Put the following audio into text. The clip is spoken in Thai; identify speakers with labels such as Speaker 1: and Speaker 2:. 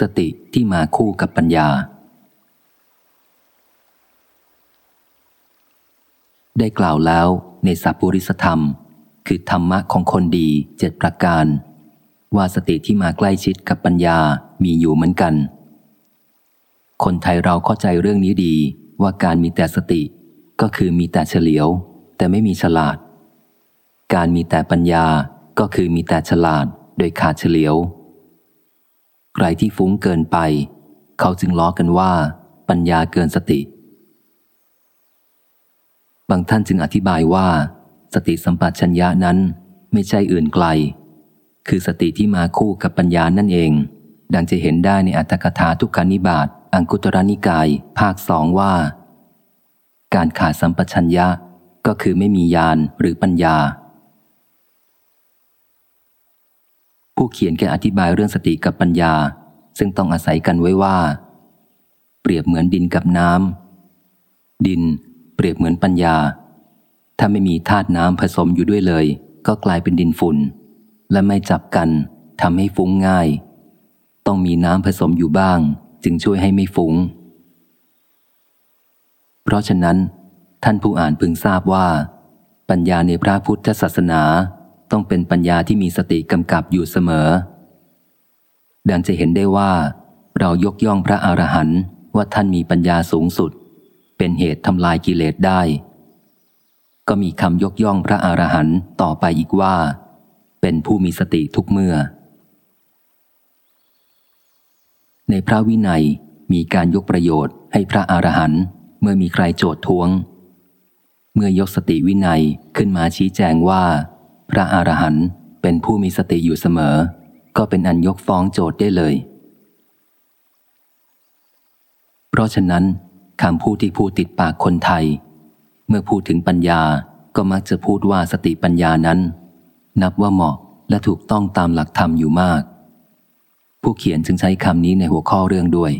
Speaker 1: สติที่มาคู่กับปัญญา ได้กล่าวแล้วในสัพพุริสธรรม คือธรรมะของคนดีเจ็ดประการ ว่าสติที่มาใกล้ชิดกับปัญญามีอยู่เหมือนกัน คนไทยเราเข้าใจเรื่องนี้ดีว่าการมีแต่สติก็คือมีแต่เฉลียว แต่ไม่มีฉลาด การมีแต่ปัญญาก็คือมีแต่ฉลาด โดยขาดเฉลียว ใครที่ฟุ้งเกินไป เขาจึงล้อกันว่า ปัญญาเกินสติ บางท่านจึงอธิบายว่า สติสัมปชัญญะนั้นไม่ใช่อื่นไกล คือสติที่มาคู่กับปัญญานั่นเอง ดังจะเห็นได้ในอัตถกถาทุกขานิบาตอังคุตรนิกาย ภาคสองว่า การขาดสัมปชัญญะก็คือไม่มีญาณหรือปัญญา ผู้เขียนแกอธิบายเรื่องสติกับปัญญา ซึ่งต้องอาศัยกันไว้ว่า เปรียบเหมือนดินกับน้ำดิน เปรียบเหมือนปัญญา ถ้าไม่มีธาตุน้ำผสมอยู่ด้วยเลย ก็กลายเป็นดินฝุ่น และไม่จับกันทำให้ฟุ้งง่าย ต้องมีน้ำผสมอยู่บ้าง จึงช่วยให้ไม่ฟุง้ง เพราะฉะนั้น ท่านผู้อ่านพึงทราบว่า ปัญญาในพระพุทธศาสนา ต้องเป็นปัญญาที่มีสติกำกับอยู่เสมอ ดังจะเห็นได้ว่า เรายกย่องพระอรหันต์ว่าท่านมีปัญญาสูงสุด เป็นเหตุทำลายกิเลสได้ ก็มีคำยกย่องพระอรหันต์ต่อไปอีกว่า เป็นผู้มีสติทุกเมื่อ ในพระวินัยมีการยกประโยชน์ให้พระอรหันต์เมื่อมีใครโจทย์ท้วง เมื่อยกสติวินัยขึ้นมาชี้แจงว่า พระอรหันต์เป็นผู้มีสติอยู่เสมอ ก็เป็นอันยกฟ้องโจทย์ได้เลย เพราะฉะนั้นคำพูดที่พูดติดปากคนไทย เมื่อพูดถึงปัญญาก็มักจะพูดว่าสติปัญญานั้น นับว่าเหมาะและถูกต้องตามหลักธรรมอยู่มาก ผู้เขียนจึงใช้คำนี้ในหัวข้อเรื่องด้วย